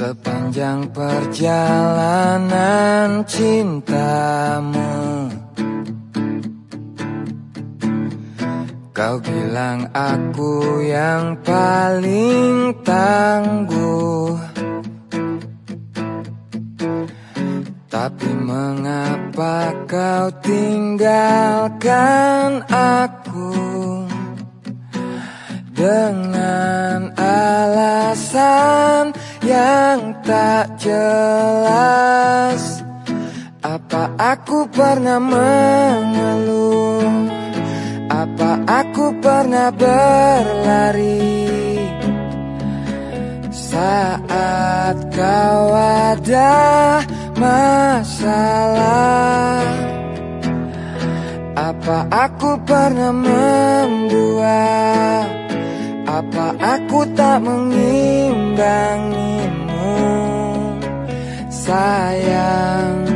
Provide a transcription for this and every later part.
Sepanjang perjalanan cintamu Kau bilang aku yang paling tangguh. Tapi mengapa kau tinggalkan aku? Dengan alasan yang tak jelas. Apa aku pernah mengeluh? Apa aku pernah berlari? Saat kau ada masalah Apa aku pernah membuat Apa aku tak mengimbangimu? Sayang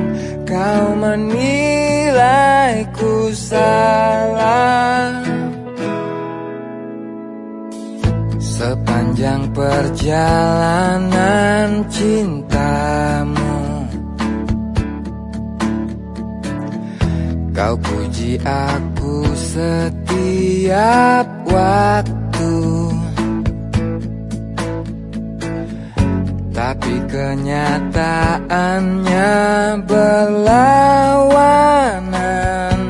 kau menilaiku salah. Sepanjang perjalanan cintamu Kau puji aku setiap waktu Tapi kenyataannya berlawanan.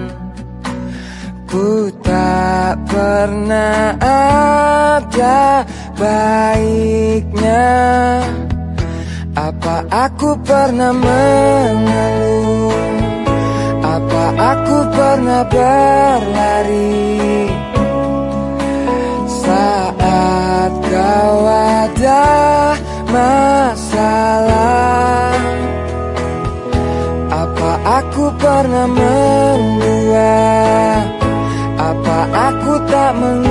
Ku tak pernah ada baiknya. Apa aku pernah mengeluh? Apa aku pernah berlari masalah. Apa aku pernah membuat Apa aku tak mengimbangimu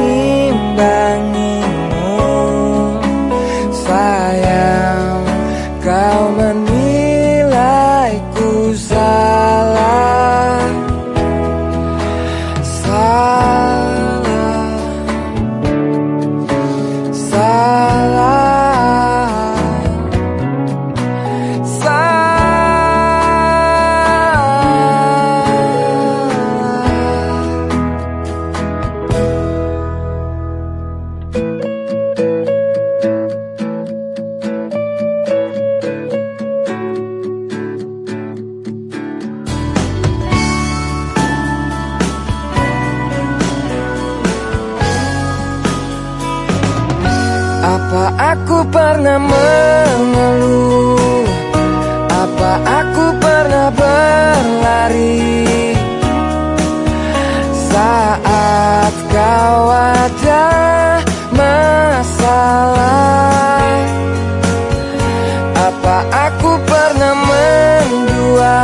Apa aku pernah mengeluh? Apa aku pernah berlari? Saat kau ada masalah Apa aku pernah mendua